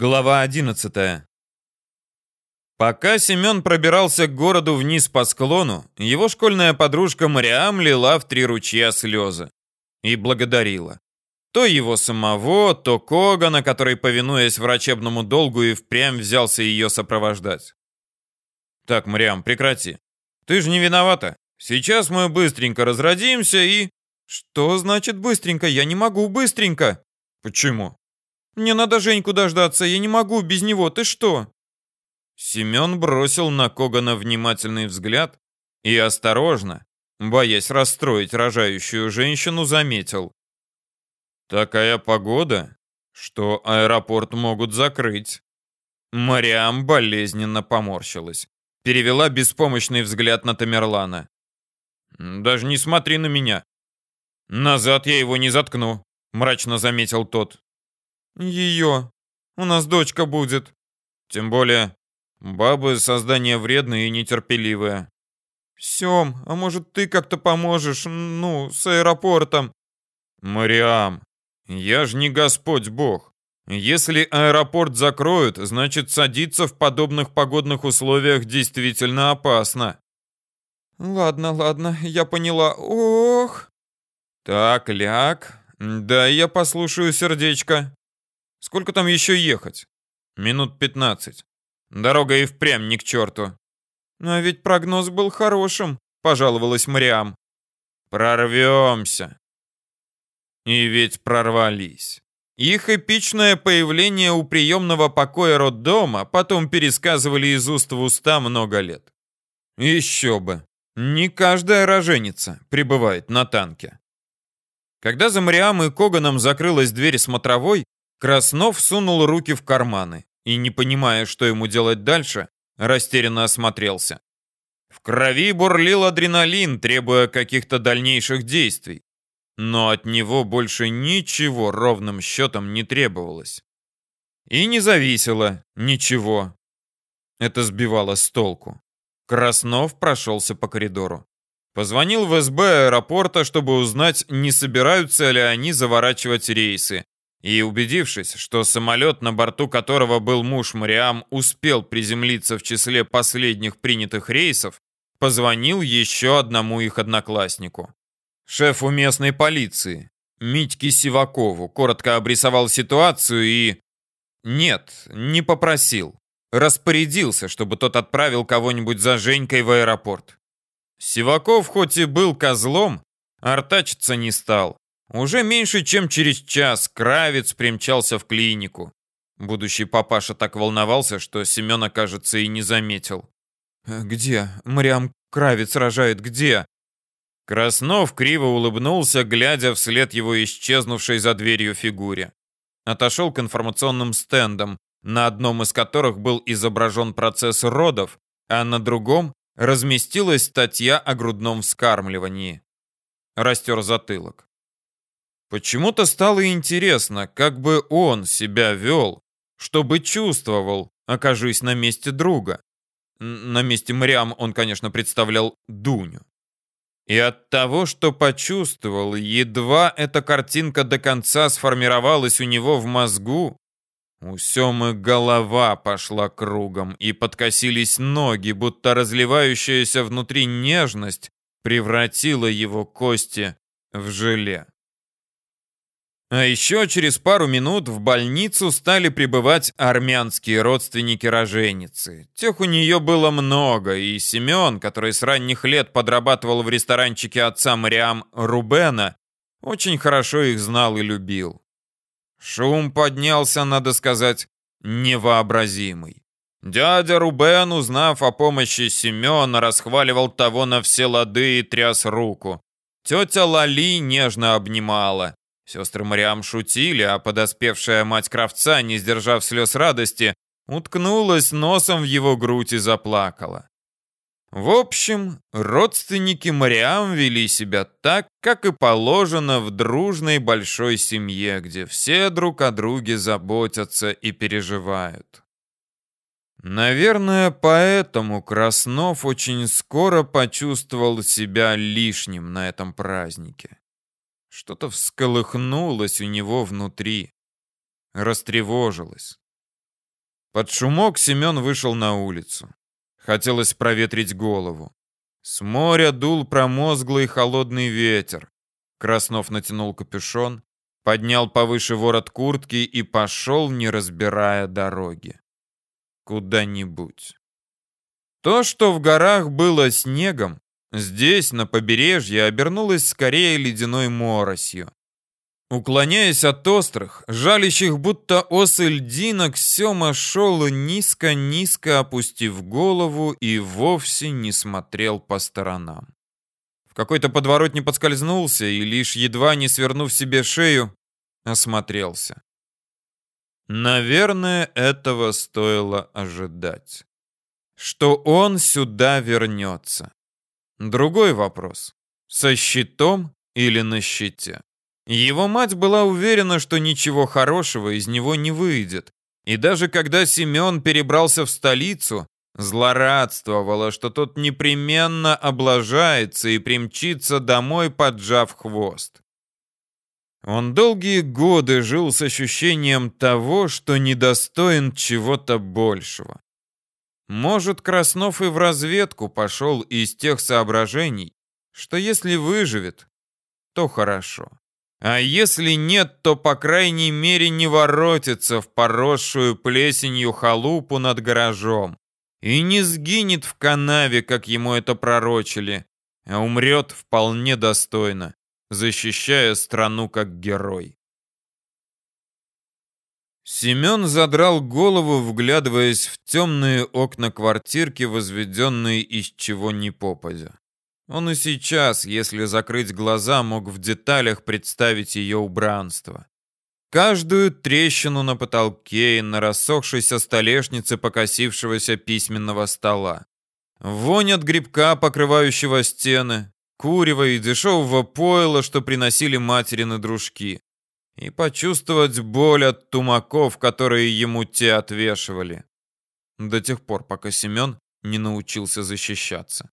Глава 11. Пока Семен пробирался к городу вниз по склону, его школьная подружка Мариам лила в три ручья слезы и благодарила. То его самого, то Когана, который, повинуясь врачебному долгу, и впрямь взялся ее сопровождать. «Так, Мариам, прекрати. Ты же не виновата. Сейчас мы быстренько разродимся и...» «Что значит быстренько? Я не могу быстренько». «Почему?» Мне надо Женьку дождаться, я не могу без него, ты что?» Семен бросил на Когана внимательный взгляд и осторожно, боясь расстроить рожающую женщину, заметил. «Такая погода, что аэропорт могут закрыть». Мариам болезненно поморщилась. Перевела беспомощный взгляд на Тамерлана. «Даже не смотри на меня. Назад я его не заткну», — мрачно заметил тот. Ее. У нас дочка будет. Тем более, бабы создание вредное и нетерпеливое. Сем, а может ты как-то поможешь, ну, с аэропортом? Мариам, я ж не Господь Бог. Если аэропорт закроют, значит садиться в подобных погодных условиях действительно опасно. Ладно, ладно, я поняла. Ох. Так, ляг. Да, я послушаю сердечко. Сколько там еще ехать? Минут пятнадцать. Дорога и впрямь ни к черту. Но ведь прогноз был хорошим, пожаловалась Мариам. Прорвемся. И ведь прорвались. Их эпичное появление у приемного покоя роддома потом пересказывали из уст в уста много лет. Еще бы. Не каждая роженица прибывает на танке. Когда за Мариам и Коганом закрылась дверь смотровой, Краснов сунул руки в карманы и, не понимая, что ему делать дальше, растерянно осмотрелся. В крови бурлил адреналин, требуя каких-то дальнейших действий. Но от него больше ничего ровным счетом не требовалось. И не зависело ничего. Это сбивало с толку. Краснов прошелся по коридору. Позвонил в СБ аэропорта, чтобы узнать, не собираются ли они заворачивать рейсы, и, убедившись, что самолет, на борту которого был муж Мариам, успел приземлиться в числе последних принятых рейсов, позвонил еще одному их однокласснику. Шефу местной полиции, Митьке Сивакову, коротко обрисовал ситуацию и... Нет, не попросил. Распорядился, чтобы тот отправил кого-нибудь за Женькой в аэропорт. Сиваков хоть и был козлом, артачиться не стал. Уже меньше, чем через час Кравец примчался в клинику. Будущий папаша так волновался, что Семена, кажется, и не заметил. «Э, «Где? Мариам Кравец рожает, где?» Краснов криво улыбнулся, глядя вслед его исчезнувшей за дверью фигуре. Отошел к информационным стендам, на одном из которых был изображен процесс родов, а на другом разместилась статья о грудном вскармливании. Растер затылок. Почему-то стало интересно, как бы он себя вел, чтобы чувствовал, окажись на месте друга. На месте Мариам он, конечно, представлял Дуню. И от того, что почувствовал, едва эта картинка до конца сформировалась у него в мозгу, у Семы голова пошла кругом, и подкосились ноги, будто разливающаяся внутри нежность превратила его кости в желе. А еще через пару минут в больницу стали прибывать армянские родственники роженицы. Тех у нее было много, и Семен, который с ранних лет подрабатывал в ресторанчике отца Мариам Рубена, очень хорошо их знал и любил. Шум поднялся, надо сказать, невообразимый. Дядя Рубен, узнав о помощи Семена, расхваливал того на все лады и тряс руку. Тетя Лали нежно обнимала. Сестры Мариам шутили, а подоспевшая мать кравца, не сдержав слез радости, уткнулась носом в его грудь и заплакала. В общем, родственники Мариам вели себя так, как и положено в дружной большой семье, где все друг о друге заботятся и переживают. Наверное, поэтому Краснов очень скоро почувствовал себя лишним на этом празднике. Что-то всколыхнулось у него внутри, растревожилось. Под шумок Семен вышел на улицу. Хотелось проветрить голову. С моря дул промозглый холодный ветер. Краснов натянул капюшон, поднял повыше ворот куртки и пошел, не разбирая дороги. Куда-нибудь. То, что в горах было снегом, здесь, на побережье, обернулось скорее ледяной моросью. Уклоняясь от острых, жалящих будто осы льдинок, Сема шел низко-низко опустив голову и вовсе не смотрел по сторонам. В какой-то подворот не подскользнулся и, лишь едва не свернув себе шею, осмотрелся. Наверное, этого стоило ожидать. Что он сюда вернется. Другой вопрос. Со щитом или на щите? Его мать была уверена, что ничего хорошего из него не выйдет. И даже когда Семен перебрался в столицу, злорадствовала, что тот непременно облажается и примчится домой, поджав хвост. Он долгие годы жил с ощущением того, что недостоин чего-то большего. Может, Краснов и в разведку пошел из тех соображений, что если выживет, то хорошо. А если нет, то, по крайней мере, не воротится в поросшую плесенью халупу над гаражом и не сгинет в канаве, как ему это пророчили, а умрет вполне достойно, защищая страну как герой. Семен задрал голову, вглядываясь в темные окна квартирки, возведенные из чего ни попадя. Он и сейчас, если закрыть глаза, мог в деталях представить ее убранство. Каждую трещину на потолке и на рассохшейся столешнице покосившегося письменного стола. Вонь от грибка, покрывающего стены, курева и дешевого пойла, что приносили материны дружки. И почувствовать боль от тумаков, которые ему те отвешивали. До тех пор, пока Семен не научился защищаться.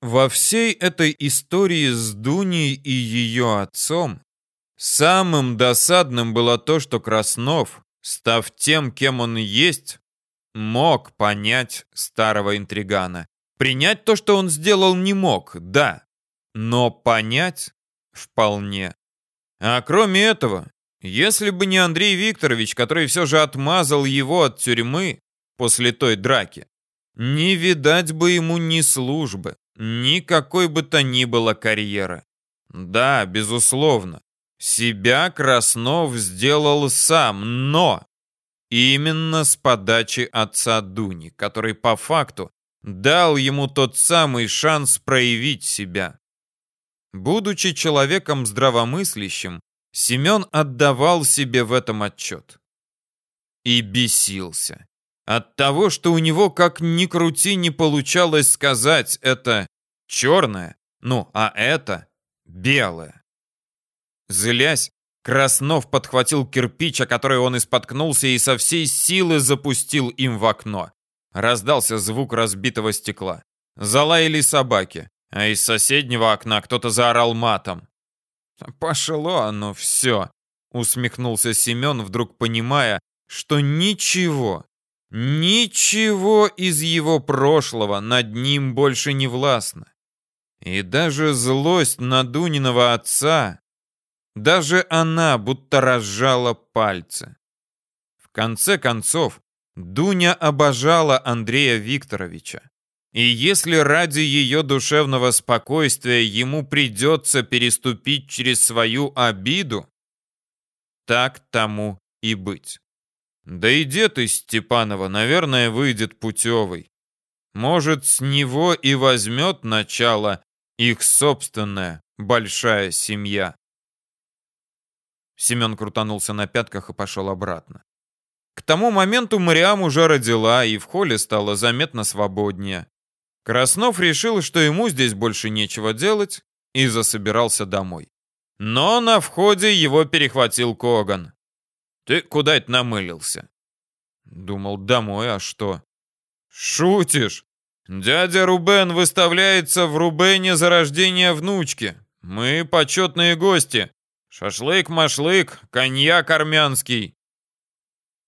Во всей этой истории с Дуней и ее отцом самым досадным было то, что Краснов, став тем, кем он есть, мог понять старого интригана. Принять то, что он сделал, не мог, да, но понять вполне. А кроме этого, если бы не Андрей Викторович, который все же отмазал его от тюрьмы после той драки, не видать бы ему ни службы, Никакой бы то ни было карьеры. Да, безусловно, себя Краснов сделал сам, но именно с подачи отца Дуни, который по факту дал ему тот самый шанс проявить себя. Будучи человеком здравомыслящим, Семен отдавал себе в этом отчет. И бесился. От того, что у него как ни крути не получалось сказать это черное, ну, а это белое. Злясь, Краснов подхватил кирпич, о который он испоткнулся, и со всей силы запустил им в окно. Раздался звук разбитого стекла. Залаяли собаки, а из соседнего окна кто-то заорал матом. «Пошло оно все», — усмехнулся Семен, вдруг понимая, что ничего, Ничего из его прошлого над ним больше не властно. И даже злость на Дуниного отца, даже она будто разжала пальцы. В конце концов, Дуня обожала Андрея Викторовича. И если ради ее душевного спокойствия ему придется переступить через свою обиду, так тому и быть. Да и дед из Степанова, наверное, выйдет путевый. Может, с него и возьмет начало их собственная большая семья. Семен крутанулся на пятках и пошел обратно. К тому моменту Мариам уже родила, и в холле стало заметно свободнее. Краснов решил, что ему здесь больше нечего делать, и засобирался домой. Но на входе его перехватил Коган. Ты куда это намылился? Думал, домой, а что? Шутишь? Дядя Рубен выставляется в Рубене за рождение внучки. Мы почетные гости. Шашлык-машлык, коньяк армянский.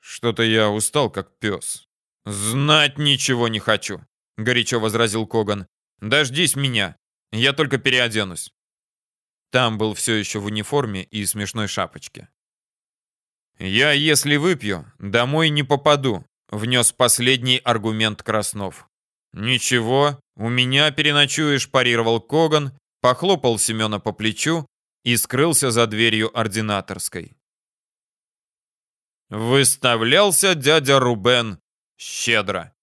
Что-то я устал, как пес. Знать ничего не хочу, горячо возразил Коган. Дождись меня. Я только переоденусь. Там был все еще в униформе и смешной шапочке. «Я, если выпью, домой не попаду», — внес последний аргумент Краснов. «Ничего, у меня переночуешь», — парировал Коган, похлопал Семена по плечу и скрылся за дверью ординаторской. Выставлялся дядя Рубен щедро.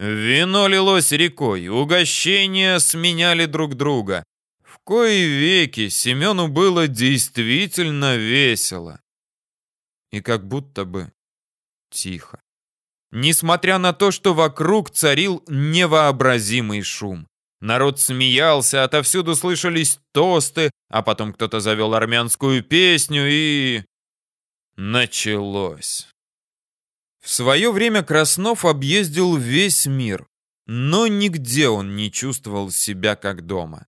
Вино лилось рекой, угощения сменяли друг друга. В кои веки Семену было действительно весело и как будто бы тихо. Несмотря на то, что вокруг царил невообразимый шум. Народ смеялся, отовсюду слышались тосты, а потом кто-то завел армянскую песню и... Началось. В свое время Краснов объездил весь мир, но нигде он не чувствовал себя как дома.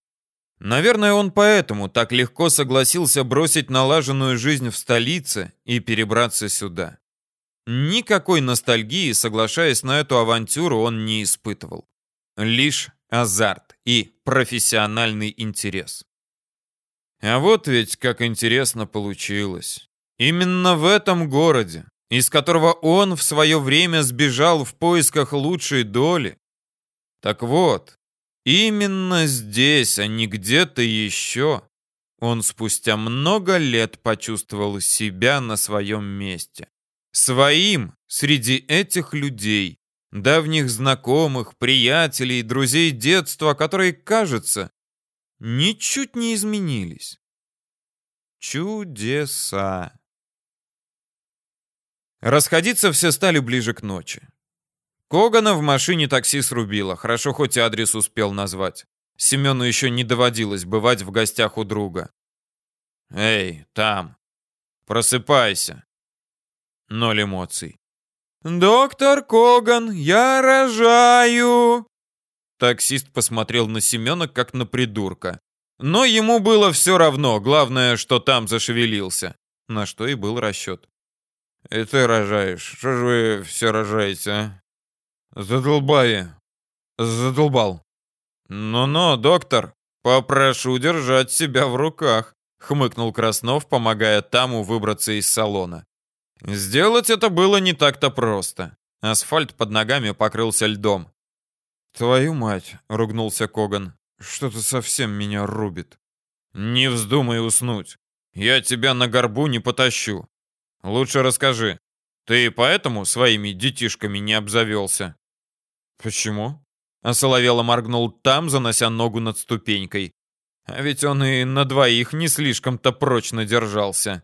Наверное, он поэтому так легко согласился бросить налаженную жизнь в столице и перебраться сюда. Никакой ностальгии, соглашаясь на эту авантюру, он не испытывал. Лишь азарт и профессиональный интерес. А вот ведь как интересно получилось. Именно в этом городе, из которого он в свое время сбежал в поисках лучшей доли. Так вот, Именно здесь, а не где-то еще, он спустя много лет почувствовал себя на своем месте. Своим среди этих людей, давних знакомых, приятелей, друзей детства, которые, кажется, ничуть не изменились. Чудеса. Расходиться все стали ближе к ночи. Когана в машине такси срубило. Хорошо, хоть адрес успел назвать. Семену еще не доводилось бывать в гостях у друга. «Эй, там! Просыпайся!» Ноль эмоций. «Доктор Коган, я рожаю!» Таксист посмотрел на Семена, как на придурка. Но ему было все равно, главное, что там зашевелился. На что и был расчет. «И ты рожаешь. Что же вы все рожаете, а?» Задолбай. Задолбал. Ну-ну, доктор, попрошу держать себя в руках, хмыкнул Краснов, помогая Таму выбраться из салона. Сделать это было не так-то просто. Асфальт под ногами покрылся льдом. «Твою мать!» — ругнулся Коган. «Что-то совсем меня рубит». «Не вздумай уснуть. Я тебя на горбу не потащу. Лучше расскажи, ты поэтому своими детишками не обзавелся?» «Почему?» Осоловело моргнул там, занося ногу над ступенькой. А ведь он и на двоих не слишком-то прочно держался.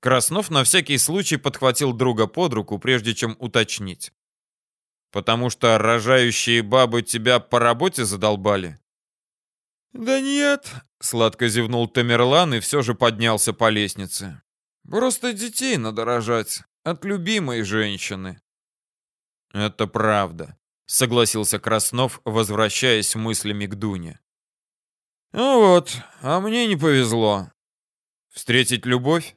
Краснов на всякий случай подхватил друга под руку, прежде чем уточнить. «Потому что рожающие бабы тебя по работе задолбали?» «Да нет», — сладко зевнул Тамерлан и все же поднялся по лестнице. «Просто детей надо рожать от любимой женщины». «Это правда согласился Краснов, возвращаясь мыслями к Дуне. Ну вот, а мне не повезло. Встретить любовь?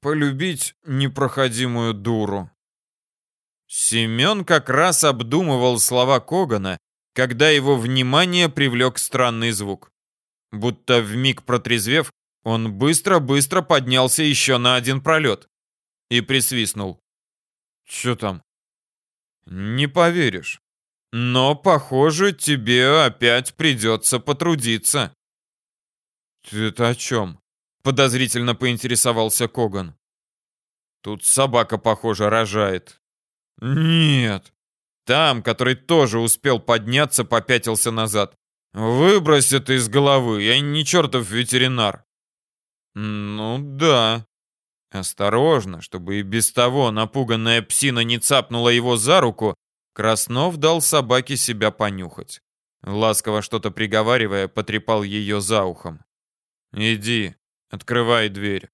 Полюбить непроходимую дуру. Семен как раз обдумывал слова Когана, когда его внимание привлек странный звук. Будто вмиг протрезвев, он быстро-быстро поднялся еще на один пролет и присвистнул. «Че там?» Не поверишь. Но, похоже, тебе опять придется потрудиться. Ты это о чем? Подозрительно поинтересовался Коган. Тут собака, похоже, рожает. Нет. Там, который тоже успел подняться, попятился назад. Выбрось это из головы, я не чертов ветеринар. Ну да. Осторожно, чтобы и без того напуганная псина не цапнула его за руку, Краснов дал собаке себя понюхать. Ласково что-то приговаривая, потрепал ее за ухом. «Иди, открывай дверь.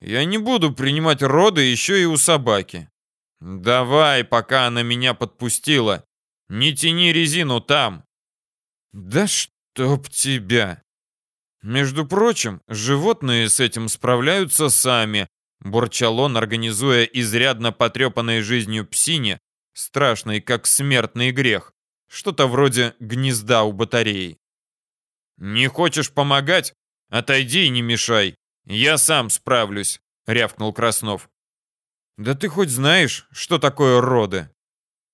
Я не буду принимать роды еще и у собаки. Давай, пока она меня подпустила. Не тяни резину там». «Да чтоб тебя!» Между прочим, животные с этим справляются сами, бурчал он, организуя изрядно потрепанной жизнью псине, страшный как смертный грех, что-то вроде гнезда у батареи. «Не хочешь помогать? Отойди и не мешай. Я сам справлюсь», — рявкнул Краснов. «Да ты хоть знаешь, что такое роды?»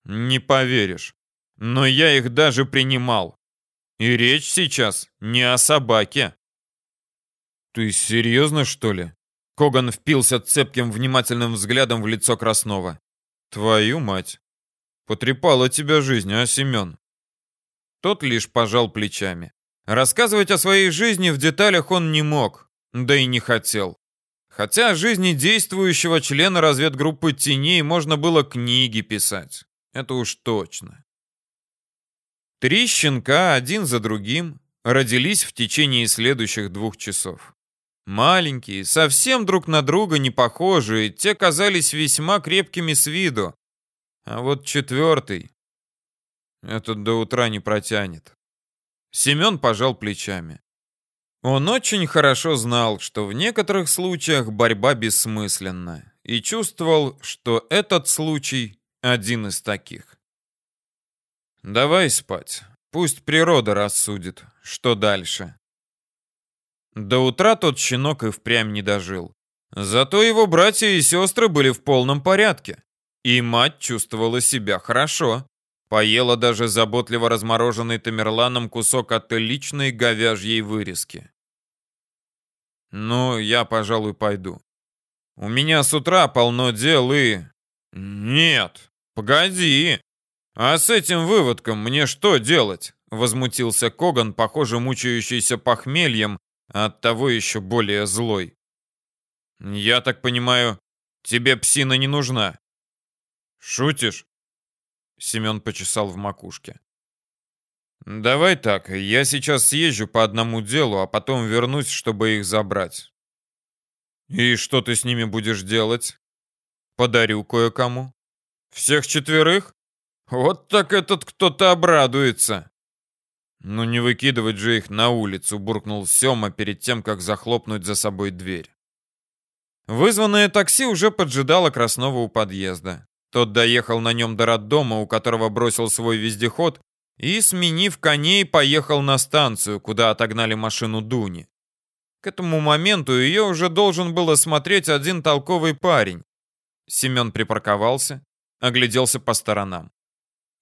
«Не поверишь. Но я их даже принимал. И речь сейчас не о собаке». «Ты серьезно, что ли?» Коган впился цепким внимательным взглядом в лицо Краснова. «Твою мать! Потрепала тебя жизнь, а, Семен?» Тот лишь пожал плечами. Рассказывать о своей жизни в деталях он не мог, да и не хотел. Хотя о жизни действующего члена разведгруппы теней можно было книги писать. Это уж точно. Три щенка, один за другим, родились в течение следующих двух часов. Маленькие, совсем друг на друга не похожие, те казались весьма крепкими с виду. А вот четвертый... Этот до утра не протянет. Семен пожал плечами. Он очень хорошо знал, что в некоторых случаях борьба бессмысленна, и чувствовал, что этот случай один из таких. «Давай спать. Пусть природа рассудит, что дальше». До утра тот щенок и впрямь не дожил. Зато его братья и сестры были в полном порядке. И мать чувствовала себя хорошо. Поела даже заботливо размороженный Тамерланом кусок отличной говяжьей вырезки. «Ну, я, пожалуй, пойду. У меня с утра полно дел и...» «Нет, погоди. А с этим выводком мне что делать?» Возмутился Коган, похоже, мучающийся похмельем оттого еще более злой. «Я так понимаю, тебе псина не нужна?» «Шутишь?» Семен почесал в макушке. «Давай так, я сейчас съезжу по одному делу, а потом вернусь, чтобы их забрать». «И что ты с ними будешь делать?» «Подарю кое-кому». «Всех четверых?» «Вот так этот кто-то обрадуется». «Ну не выкидывать же их на улицу», — буркнул Сёма перед тем, как захлопнуть за собой дверь. Вызванное такси уже поджидало Краснова у подъезда. Тот доехал на нем до роддома, у которого бросил свой вездеход, и, сменив коней, поехал на станцию, куда отогнали машину Дуни. К этому моменту ее уже должен был осмотреть один толковый парень. Семен припарковался, огляделся по сторонам.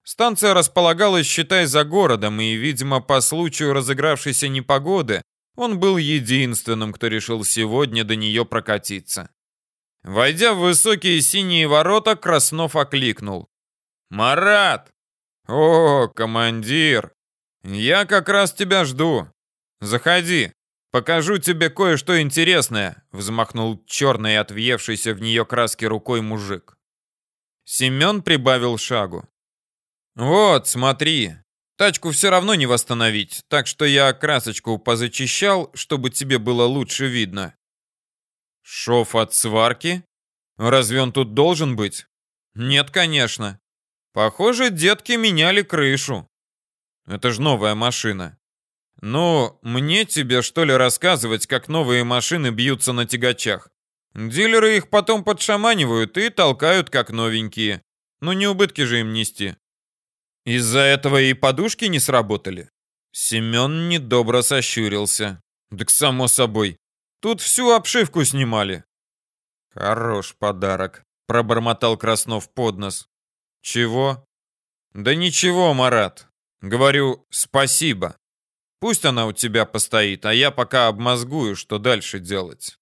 Станция располагалась, считай, за городом, и, видимо, по случаю разыгравшейся непогоды, он был единственным, кто решил сегодня до нее прокатиться. Войдя в высокие синие ворота, Краснов окликнул. «Марат!» «О, командир! Я как раз тебя жду. Заходи, покажу тебе кое-что интересное», взмахнул черной, отвъевшейся в нее краски рукой мужик. Семен прибавил шагу. «Вот, смотри, тачку все равно не восстановить, так что я красочку позачищал, чтобы тебе было лучше видно». «Шов от сварки? Разве он тут должен быть?» «Нет, конечно. Похоже, детки меняли крышу. Это же новая машина. Ну, мне тебе что ли рассказывать, как новые машины бьются на тягачах? Дилеры их потом подшаманивают и толкают как новенькие. Ну не убытки же им нести. Из-за этого и подушки не сработали. Семен недобро сощурился. Так само собой. Тут всю обшивку снимали. Хорош подарок, пробормотал Краснов под нос. Чего? Да ничего, Марат. Говорю, спасибо. Пусть она у тебя постоит, а я пока обмозгую, что дальше делать.